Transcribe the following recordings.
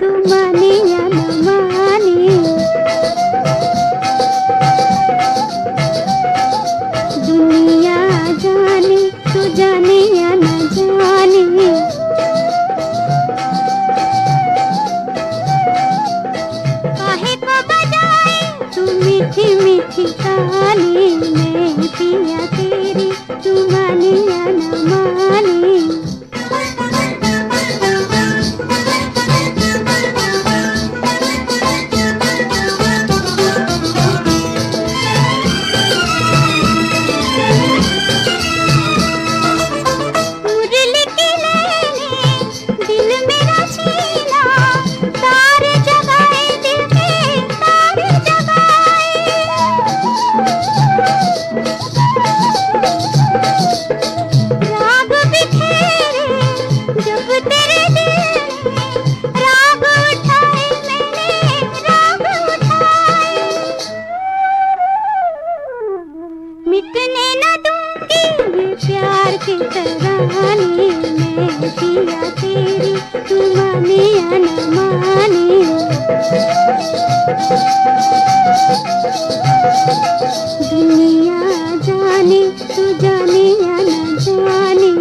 तू माने या न माने दुनिया जाने तू जाने या न जाने। काहे को बजाए तू मीठी मीठी कहानी मैं पिया तरानी तू माने या दुनिया जाने तू जाने या न जाने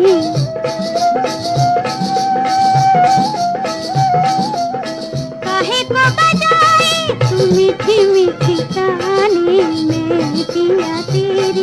तू मीठी मीठी कहानी मैं पिया तेरी